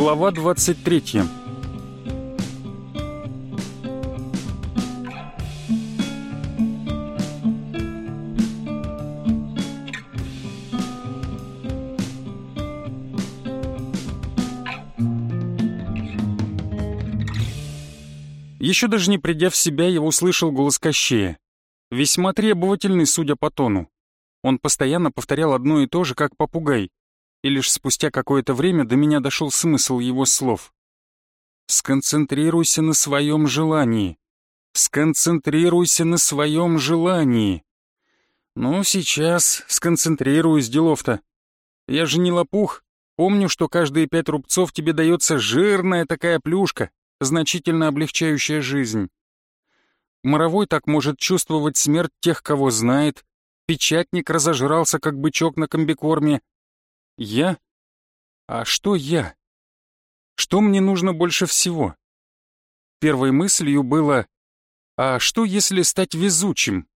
Глава 23 Еще даже не придя в себя, я услышал голос Кощея. Весьма требовательный, судя по тону. Он постоянно повторял одно и то же, как попугай и лишь спустя какое-то время до меня дошел смысл его слов. «Сконцентрируйся на своем желании. Сконцентрируйся на своем желании». «Ну, сейчас сконцентрируюсь, делов-то. Я же не лопух. Помню, что каждые пять рубцов тебе дается жирная такая плюшка, значительно облегчающая жизнь. Моровой так может чувствовать смерть тех, кого знает. Печатник разожрался, как бычок на комбикорме. Я? А что я? Что мне нужно больше всего? Первой мыслью было, а что если стать везучим?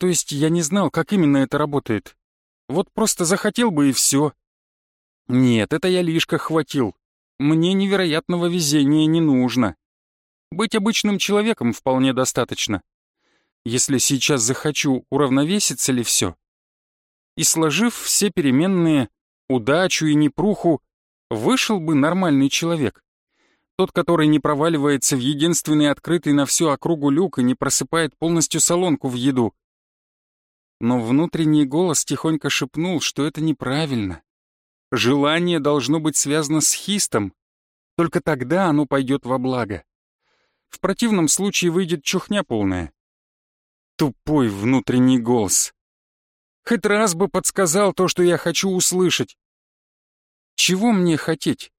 То есть я не знал, как именно это работает. Вот просто захотел бы и все. Нет, это я лишка хватил. Мне невероятного везения не нужно. Быть обычным человеком вполне достаточно. Если сейчас захочу, уравновесится ли все? И, сложив все переменные, удачу и непруху, вышел бы нормальный человек. Тот, который не проваливается в единственный открытый на всю округу люк и не просыпает полностью солонку в еду. Но внутренний голос тихонько шепнул, что это неправильно. Желание должно быть связано с хистом. Только тогда оно пойдет во благо. В противном случае выйдет чухня полная. Тупой внутренний голос. Хоть раз бы подсказал то, что я хочу услышать. Чего мне хотеть?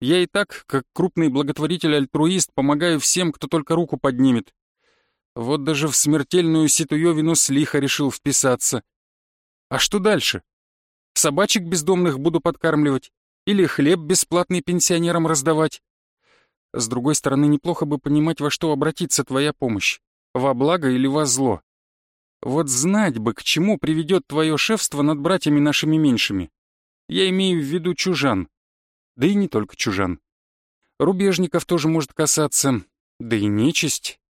Я и так, как крупный благотворитель-альтруист, помогаю всем, кто только руку поднимет. Вот даже в смертельную ситуевину с лиха решил вписаться. А что дальше? Собачек бездомных буду подкармливать? Или хлеб бесплатный пенсионерам раздавать? С другой стороны, неплохо бы понимать, во что обратиться твоя помощь. Во благо или во зло. Вот знать бы, к чему приведет твое шефство над братьями нашими меньшими. Я имею в виду чужан. Да и не только чужан. Рубежников тоже может касаться, да и нечисть.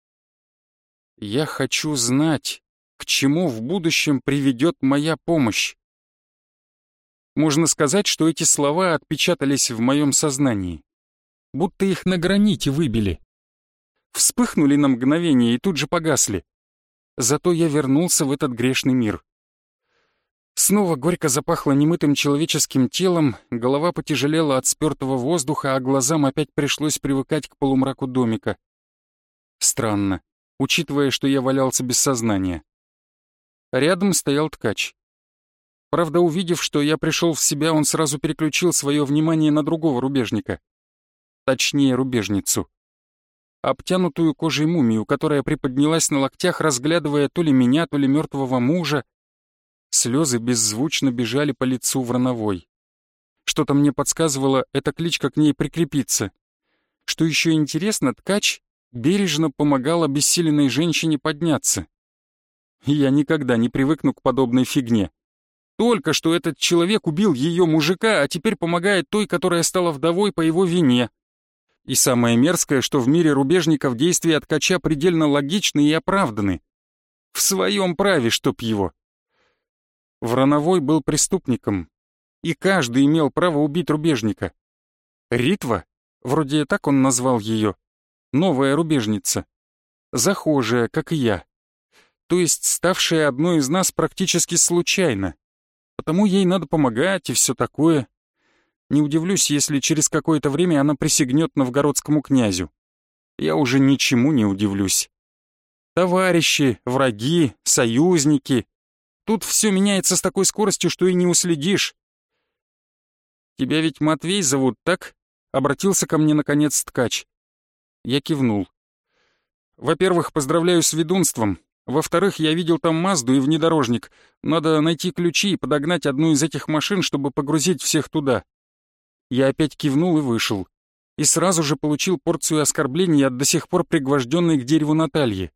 Я хочу знать, к чему в будущем приведет моя помощь. Можно сказать, что эти слова отпечатались в моем сознании. Будто их на граните выбили. Вспыхнули на мгновение и тут же погасли. Зато я вернулся в этот грешный мир. Снова горько запахло немытым человеческим телом, голова потяжелела от спёртого воздуха, а глазам опять пришлось привыкать к полумраку домика. Странно, учитывая, что я валялся без сознания. Рядом стоял ткач. Правда, увидев, что я пришел в себя, он сразу переключил свое внимание на другого рубежника. Точнее, рубежницу обтянутую кожей мумию, которая приподнялась на локтях, разглядывая то ли меня, то ли мертвого мужа. Слезы беззвучно бежали по лицу Врановой. Что-то мне подсказывало, эта кличка к ней прикрепится. Что еще интересно, ткач бережно помогал обессиленной женщине подняться. Я никогда не привыкну к подобной фигне. Только что этот человек убил ее мужика, а теперь помогает той, которая стала вдовой по его вине. И самое мерзкое, что в мире рубежников действия ткача предельно логичны и оправданы. В своем праве, чтоб его. Врановой был преступником, и каждый имел право убить рубежника. Ритва, вроде так он назвал ее, новая рубежница, захожая, как и я, то есть ставшая одной из нас практически случайно, потому ей надо помогать и все такое. Не удивлюсь, если через какое-то время она присягнет новгородскому князю. Я уже ничему не удивлюсь. Товарищи, враги, союзники. Тут все меняется с такой скоростью, что и не уследишь. «Тебя ведь Матвей зовут, так?» — обратился ко мне, наконец, ткач. Я кивнул. «Во-первых, поздравляю с ведунством. Во-вторых, я видел там Мазду и внедорожник. Надо найти ключи и подогнать одну из этих машин, чтобы погрузить всех туда. Я опять кивнул и вышел. И сразу же получил порцию оскорблений от до сих пор пригвожденной к дереву Натальи.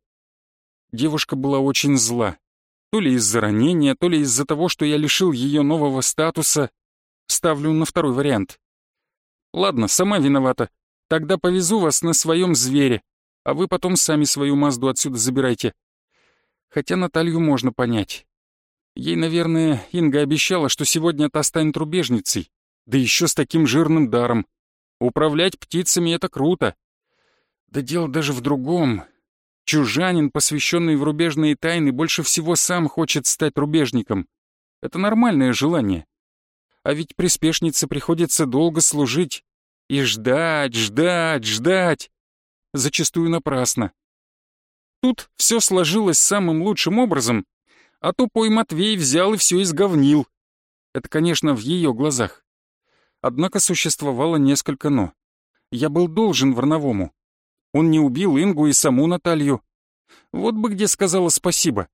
Девушка была очень зла. То ли из-за ранения, то ли из-за того, что я лишил ее нового статуса. Ставлю на второй вариант. Ладно, сама виновата. Тогда повезу вас на своем звере, а вы потом сами свою Мазду отсюда забирайте. Хотя Наталью можно понять. Ей, наверное, Инга обещала, что сегодня та станет рубежницей, да еще с таким жирным даром. Управлять птицами — это круто. Да дело даже в другом. Чужанин, посвященный в рубежные тайны, больше всего сам хочет стать рубежником. Это нормальное желание. А ведь приспешнице приходится долго служить. И ждать, ждать, ждать. Зачастую напрасно. Тут все сложилось самым лучшим образом, а тупой Матвей взял и все изговнил. Это, конечно, в ее глазах. Однако существовало несколько «но». Я был должен Варновому. Он не убил Ингу и саму Наталью. Вот бы где сказала спасибо.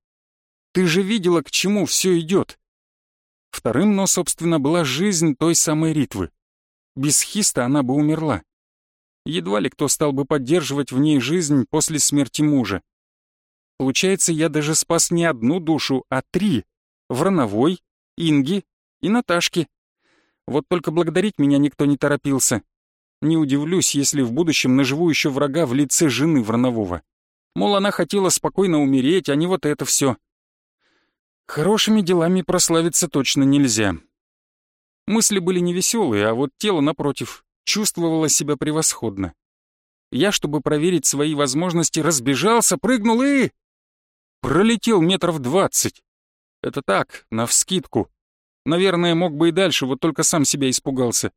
Ты же видела, к чему все идет. Вторым «но», собственно, была жизнь той самой Ритвы. Без Хиста она бы умерла. Едва ли кто стал бы поддерживать в ней жизнь после смерти мужа. Получается, я даже спас не одну душу, а три. Врановой, Инги и Наташки. Вот только благодарить меня никто не торопился. Не удивлюсь, если в будущем наживу еще врага в лице жены Вранового. Мол, она хотела спокойно умереть, а не вот это все. Хорошими делами прославиться точно нельзя. Мысли были невеселые, а вот тело, напротив, чувствовало себя превосходно. Я, чтобы проверить свои возможности, разбежался, прыгнул и... Пролетел метров двадцать. Это так, навскидку. Наверное, мог бы и дальше, вот только сам себя испугался.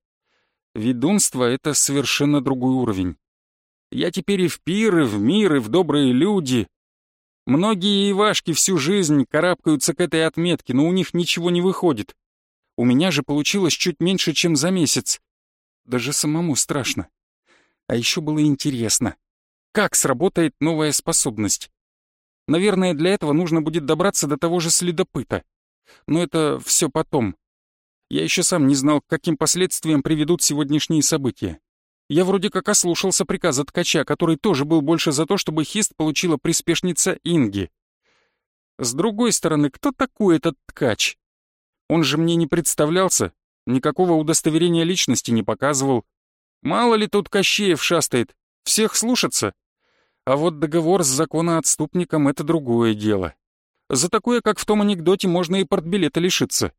Ведунство — это совершенно другой уровень. Я теперь и в пир, и в мир, и в добрые люди. Многие Ивашки всю жизнь карабкаются к этой отметке, но у них ничего не выходит. У меня же получилось чуть меньше, чем за месяц. Даже самому страшно. А еще было интересно, как сработает новая способность. Наверное, для этого нужно будет добраться до того же следопыта. Но это все потом. Я еще сам не знал, к каким последствиям приведут сегодняшние события. Я вроде как ослушался приказа ткача, который тоже был больше за то, чтобы Хист получила приспешница Инги. С другой стороны, кто такой этот ткач? Он же мне не представлялся, никакого удостоверения личности не показывал. Мало ли тут Кощеев шастает, всех слушаться. А вот договор с законоотступником — это другое дело. За такое, как в том анекдоте, можно и портбилета лишиться.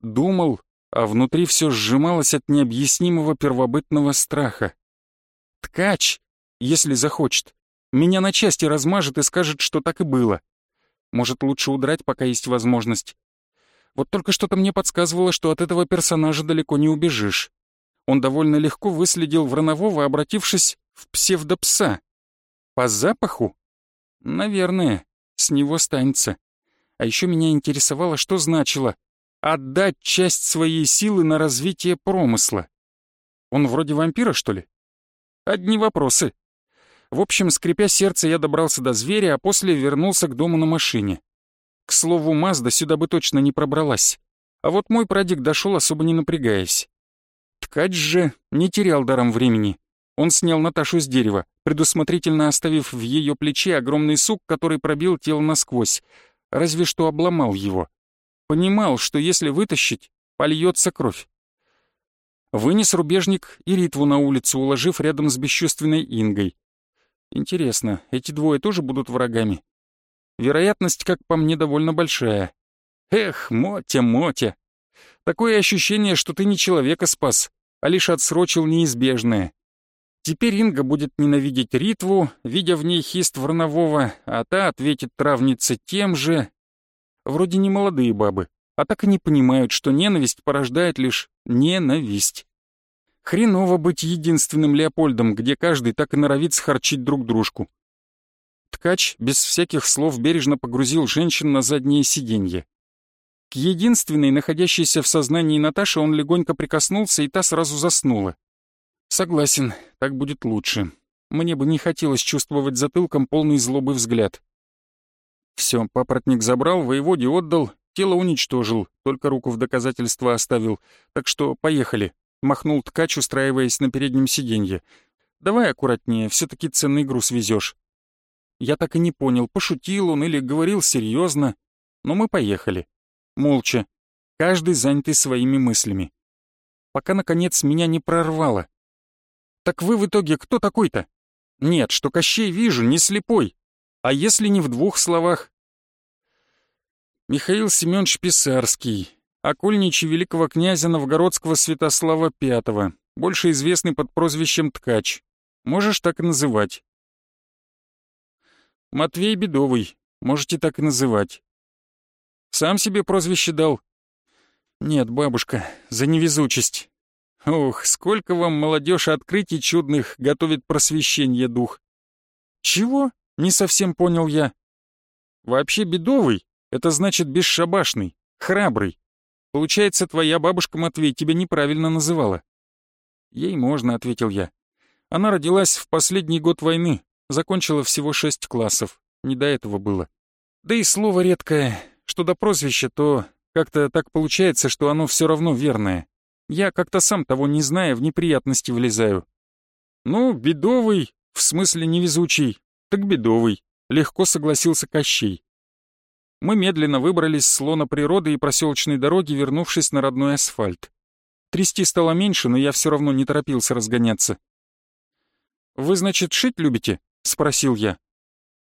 Думал, а внутри все сжималось от необъяснимого первобытного страха. Ткач, если захочет, меня на части размажет и скажет, что так и было. Может, лучше удрать, пока есть возможность. Вот только что-то мне подсказывало, что от этого персонажа далеко не убежишь. Он довольно легко выследил Вранового, обратившись в псевдопса. По запаху? Наверное, с него станется. А еще меня интересовало, что значило «отдать часть своей силы на развитие промысла». Он вроде вампира, что ли? Одни вопросы. В общем, скрипя сердце, я добрался до зверя, а после вернулся к дому на машине. К слову, Мазда сюда бы точно не пробралась. А вот мой прадик дошел, особо не напрягаясь. Ткач же не терял даром времени. Он снял Наташу с дерева, предусмотрительно оставив в ее плече огромный сук, который пробил тело насквозь, разве что обломал его. Понимал, что если вытащить, польется кровь. Вынес рубежник и Ритву на улицу, уложив рядом с бесчувственной Ингой. Интересно, эти двое тоже будут врагами? Вероятность, как по мне, довольно большая. Эх, Мотя, Мотя. Такое ощущение, что ты не человека спас, а лишь отсрочил неизбежное. Теперь Инга будет ненавидеть Ритву, видя в ней хист Варнового, а та ответит травнице тем же. Вроде не молодые бабы, а так и не понимают, что ненависть порождает лишь ненависть. Хреново быть единственным Леопольдом, где каждый так и норовит схарчить друг дружку. Ткач без всяких слов бережно погрузил женщин на заднее сиденье. К единственной, находящейся в сознании Наташи, он легонько прикоснулся, и та сразу заснула. Согласен, так будет лучше. Мне бы не хотелось чувствовать затылком полный злобы взгляд. Все, папоротник забрал, воеводе отдал, тело уничтожил, только руку в доказательство оставил. Так что поехали. Махнул ткач, устраиваясь на переднем сиденье. Давай аккуратнее, все таки ценный груз везешь. Я так и не понял, пошутил он или говорил серьезно, но мы поехали. Молча, каждый занятый своими мыслями. пока, наконец, меня не прорвало. «Так вы в итоге кто такой-то?» «Нет, что Кощей вижу, не слепой. А если не в двух словах?» Михаил Семенович Писарский, окольничий великого князя новгородского Святослава V, больше известный под прозвищем Ткач. Можешь так и называть. Матвей Бедовый, можете так и называть. Сам себе прозвище дал? Нет, бабушка, за невезучесть. Ох, сколько вам молодежь открытий чудных готовит просвещение дух. Чего? Не совсем понял я. Вообще бедовый — это значит бесшабашный, храбрый. Получается, твоя бабушка Матвей тебя неправильно называла. Ей можно, ответил я. Она родилась в последний год войны, закончила всего шесть классов. Не до этого было. Да и слово редкое, что до прозвища, то как-то так получается, что оно все равно верное. Я как-то сам того не зная в неприятности влезаю. Ну, бедовый, в смысле невезучий, так бедовый, легко согласился Кощей. Мы медленно выбрались с лона природы и проселочной дороги, вернувшись на родной асфальт. Трясти стало меньше, но я все равно не торопился разгоняться. «Вы, значит, шить любите?» — спросил я.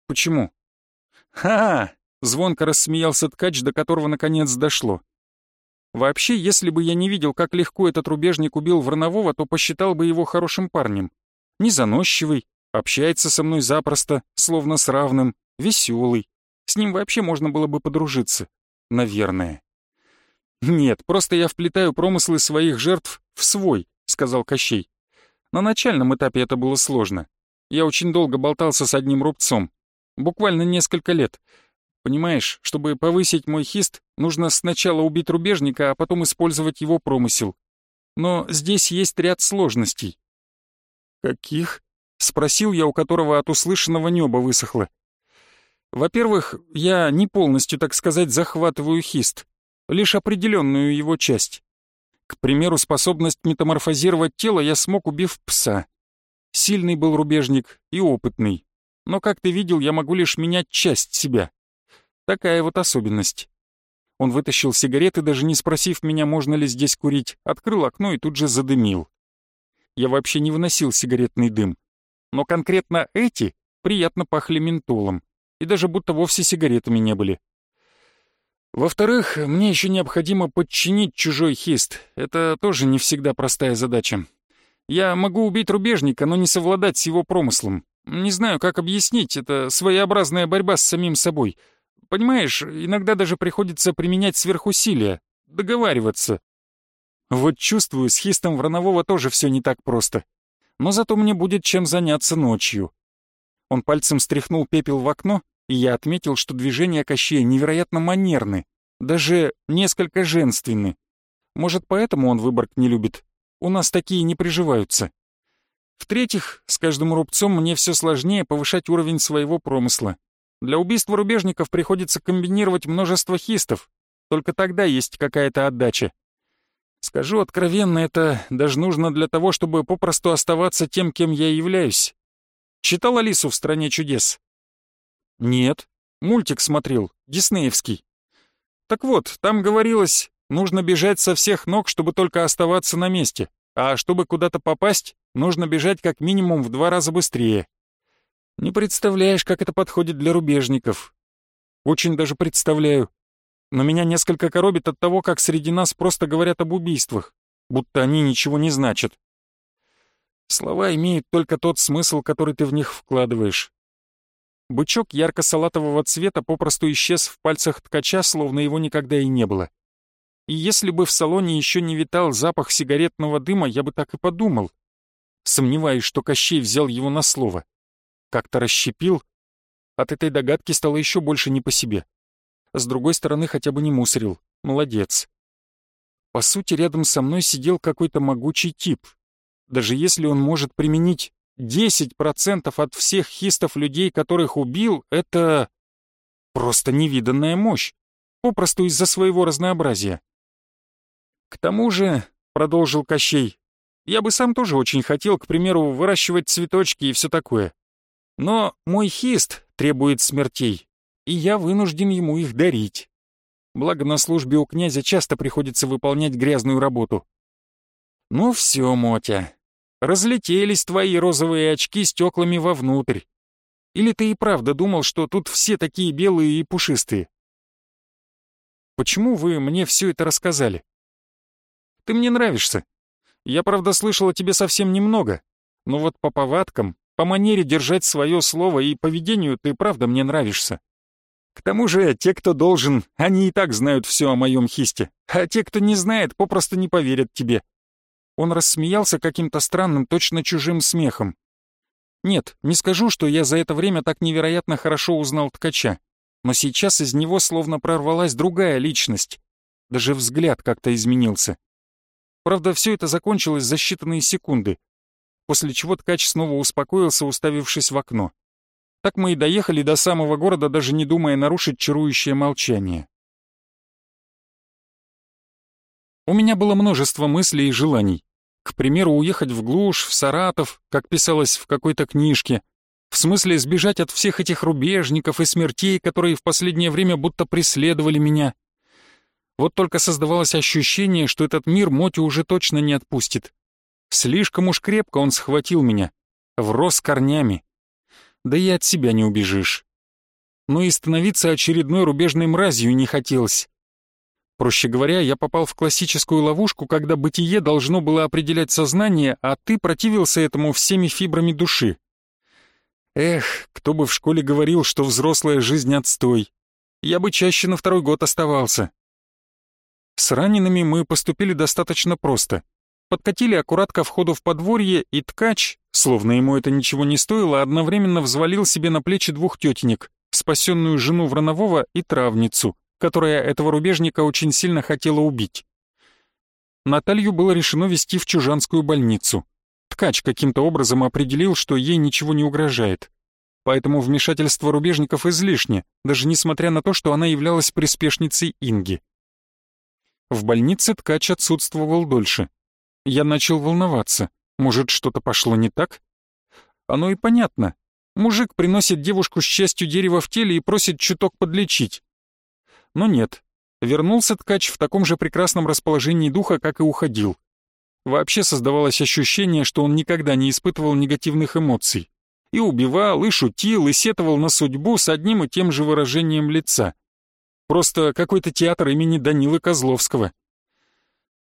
«Почему?» «Ха-ха!» — звонко рассмеялся ткач, до которого наконец дошло. Вообще, если бы я не видел, как легко этот рубежник убил Варнового, то посчитал бы его хорошим парнем. Незаносчивый, общается со мной запросто, словно с равным, веселый. С ним вообще можно было бы подружиться. Наверное. «Нет, просто я вплетаю промыслы своих жертв в свой», — сказал Кощей. «На начальном этапе это было сложно. Я очень долго болтался с одним рубцом. Буквально несколько лет. Понимаешь, чтобы повысить мой хист, нужно сначала убить рубежника, а потом использовать его промысел. Но здесь есть ряд сложностей. «Каких?» — спросил я, у которого от услышанного небо высохло. «Во-первых, я не полностью, так сказать, захватываю хист, лишь определенную его часть. К примеру, способность метаморфозировать тело я смог, убив пса. Сильный был рубежник и опытный. Но, как ты видел, я могу лишь менять часть себя. Такая вот особенность. Он вытащил сигареты, даже не спросив меня, можно ли здесь курить, открыл окно и тут же задымил. Я вообще не выносил сигаретный дым. Но конкретно эти приятно пахли ментолом, и даже будто вовсе сигаретами не были. Во-вторых, мне еще необходимо подчинить чужой хист. Это тоже не всегда простая задача. Я могу убить рубежника, но не совладать с его промыслом. Не знаю, как объяснить, это своеобразная борьба с самим собой — Понимаешь, иногда даже приходится применять сверхусилия, договариваться. Вот чувствую, с хистом Вранового тоже все не так просто. Но зато мне будет чем заняться ночью. Он пальцем стряхнул пепел в окно, и я отметил, что движения Кощея невероятно манерны, даже несколько женственны. Может, поэтому он Выборг не любит? У нас такие не приживаются. В-третьих, с каждым рубцом мне все сложнее повышать уровень своего промысла. Для убийства рубежников приходится комбинировать множество хистов. Только тогда есть какая-то отдача. Скажу откровенно, это даже нужно для того, чтобы попросту оставаться тем, кем я являюсь. Читал Алису в «Стране чудес»? Нет. Мультик смотрел, диснеевский. Так вот, там говорилось, нужно бежать со всех ног, чтобы только оставаться на месте. А чтобы куда-то попасть, нужно бежать как минимум в два раза быстрее. Не представляешь, как это подходит для рубежников. Очень даже представляю. Но меня несколько коробит от того, как среди нас просто говорят об убийствах, будто они ничего не значат. Слова имеют только тот смысл, который ты в них вкладываешь. Бычок ярко-салатового цвета попросту исчез в пальцах ткача, словно его никогда и не было. И если бы в салоне еще не витал запах сигаретного дыма, я бы так и подумал. Сомневаюсь, что Кощей взял его на слово как-то расщепил. От этой догадки стало еще больше не по себе. С другой стороны, хотя бы не мусорил. Молодец. По сути, рядом со мной сидел какой-то могучий тип. Даже если он может применить 10% от всех хистов людей, которых убил, это просто невиданная мощь. Попросту из-за своего разнообразия. К тому же, продолжил Кощей, я бы сам тоже очень хотел, к примеру, выращивать цветочки и все такое. Но мой хист требует смертей, и я вынужден ему их дарить. Благо на службе у князя часто приходится выполнять грязную работу. Ну все, Мотя, разлетелись твои розовые очки стеклами вовнутрь. Или ты и правда думал, что тут все такие белые и пушистые? Почему вы мне все это рассказали? Ты мне нравишься. Я, правда, слышал о тебе совсем немного, но вот по повадкам, по манере держать свое слово и поведению ты правда мне нравишься. К тому же, те, кто должен, они и так знают все о моем хисте, а те, кто не знает, попросту не поверят тебе. Он рассмеялся каким-то странным, точно чужим смехом. Нет, не скажу, что я за это время так невероятно хорошо узнал ткача, но сейчас из него словно прорвалась другая личность. Даже взгляд как-то изменился. Правда, все это закончилось за считанные секунды, после чего ткач снова успокоился, уставившись в окно. Так мы и доехали до самого города, даже не думая нарушить чарующее молчание. У меня было множество мыслей и желаний. К примеру, уехать в глушь, в Саратов, как писалось в какой-то книжке. В смысле, сбежать от всех этих рубежников и смертей, которые в последнее время будто преследовали меня. Вот только создавалось ощущение, что этот мир Мотю уже точно не отпустит. Слишком уж крепко он схватил меня, врос корнями. Да и от себя не убежишь. Но и становиться очередной рубежной мразью не хотелось. Проще говоря, я попал в классическую ловушку, когда бытие должно было определять сознание, а ты противился этому всеми фибрами души. Эх, кто бы в школе говорил, что взрослая жизнь отстой. Я бы чаще на второй год оставался. С ранеными мы поступили достаточно просто — подкатили аккурат ко входу в подворье, и ткач, словно ему это ничего не стоило, одновременно взвалил себе на плечи двух тетенек, спасенную жену Вранового и травницу, которая этого рубежника очень сильно хотела убить. Наталью было решено везти в Чужанскую больницу. Ткач каким-то образом определил, что ей ничего не угрожает. Поэтому вмешательство рубежников излишне, даже несмотря на то, что она являлась приспешницей Инги. В больнице ткач отсутствовал дольше. Я начал волноваться. Может, что-то пошло не так? Оно и понятно. Мужик приносит девушку с частью дерева в теле и просит чуток подлечить. Но нет. Вернулся ткач в таком же прекрасном расположении духа, как и уходил. Вообще создавалось ощущение, что он никогда не испытывал негативных эмоций. И убивал, и шутил, и сетовал на судьбу с одним и тем же выражением лица. Просто какой-то театр имени Данилы Козловского.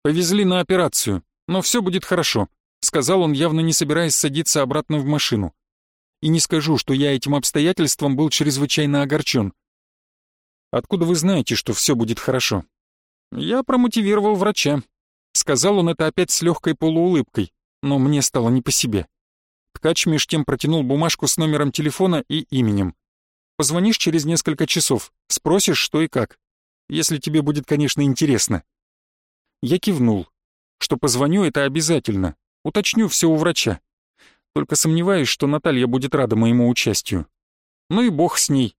Повезли на операцию но все будет хорошо», — сказал он, явно не собираясь садиться обратно в машину. «И не скажу, что я этим обстоятельством был чрезвычайно огорчен». «Откуда вы знаете, что все будет хорошо?» «Я промотивировал врача». Сказал он это опять с легкой полуулыбкой, но мне стало не по себе. Ткач меж тем протянул бумажку с номером телефона и именем. «Позвонишь через несколько часов, спросишь, что и как. Если тебе будет, конечно, интересно». Я кивнул, что позвоню, это обязательно. Уточню все у врача. Только сомневаюсь, что Наталья будет рада моему участию. Ну и бог с ней.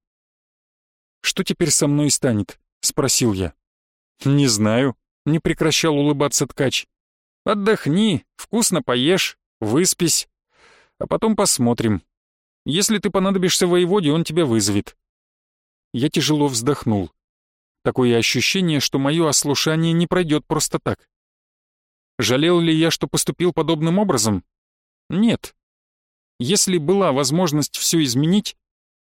«Что теперь со мной станет?» — спросил я. «Не знаю», — не прекращал улыбаться ткач. «Отдохни, вкусно поешь, выспись, а потом посмотрим. Если ты понадобишься воеводе, он тебя вызовет». Я тяжело вздохнул. Такое ощущение, что мое ослушание не пройдет просто так. Жалел ли я, что поступил подобным образом? Нет. Если была возможность все изменить,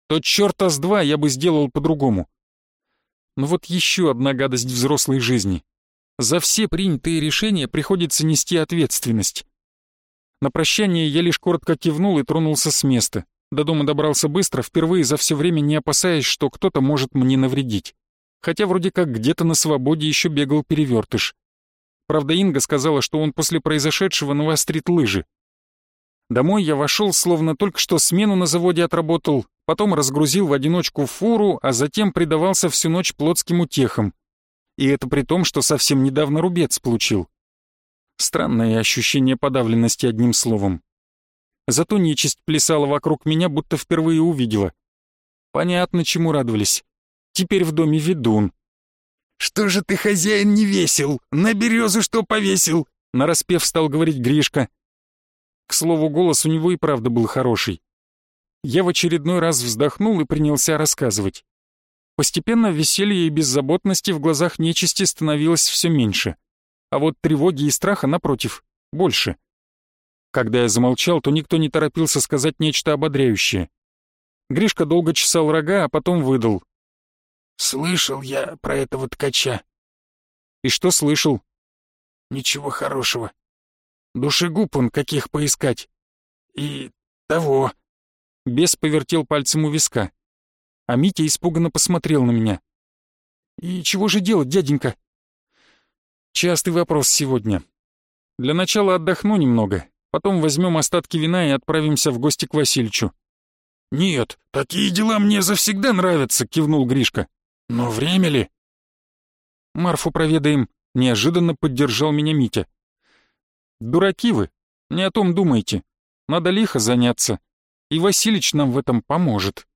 то черта с два я бы сделал по-другому. Но вот еще одна гадость взрослой жизни. За все принятые решения приходится нести ответственность. На прощание я лишь коротко кивнул и тронулся с места. До дома добрался быстро, впервые за все время не опасаясь, что кто-то может мне навредить. Хотя вроде как где-то на свободе еще бегал перевертыш. Правда, Инга сказала, что он после произошедшего навострит лыжи. Домой я вошел, словно только что смену на заводе отработал, потом разгрузил в одиночку фуру, а затем предавался всю ночь плотским утехам. И это при том, что совсем недавно рубец получил. Странное ощущение подавленности одним словом. Зато нечисть плясала вокруг меня, будто впервые увидела. Понятно, чему радовались. Теперь в доме ведун. «Что же ты, хозяин, не весел? На березу что повесил?» Нараспев стал говорить Гришка. К слову, голос у него и правда был хороший. Я в очередной раз вздохнул и принялся рассказывать. Постепенно веселье и беззаботности в глазах нечисти становилось все меньше. А вот тревоги и страха, напротив, Больше. Когда я замолчал, то никто не торопился сказать нечто ободряющее. Гришка долго чесал рога, а потом выдал. «Слышал я про этого ткача». «И что слышал?» «Ничего хорошего. Душегуб он каких поискать. И того». Бес повертел пальцем у виска. А Митя испуганно посмотрел на меня. «И чего же делать, дяденька?» «Частый вопрос сегодня. Для начала отдохну немного, потом возьмем остатки вина и отправимся в гости к Васильичу». «Нет, такие дела мне завсегда нравятся», — кивнул Гришка. «Но время ли?» «Марфу проведаем», — неожиданно поддержал меня Митя. «Дураки вы, не о том думайте. Надо лихо заняться, и Василич нам в этом поможет».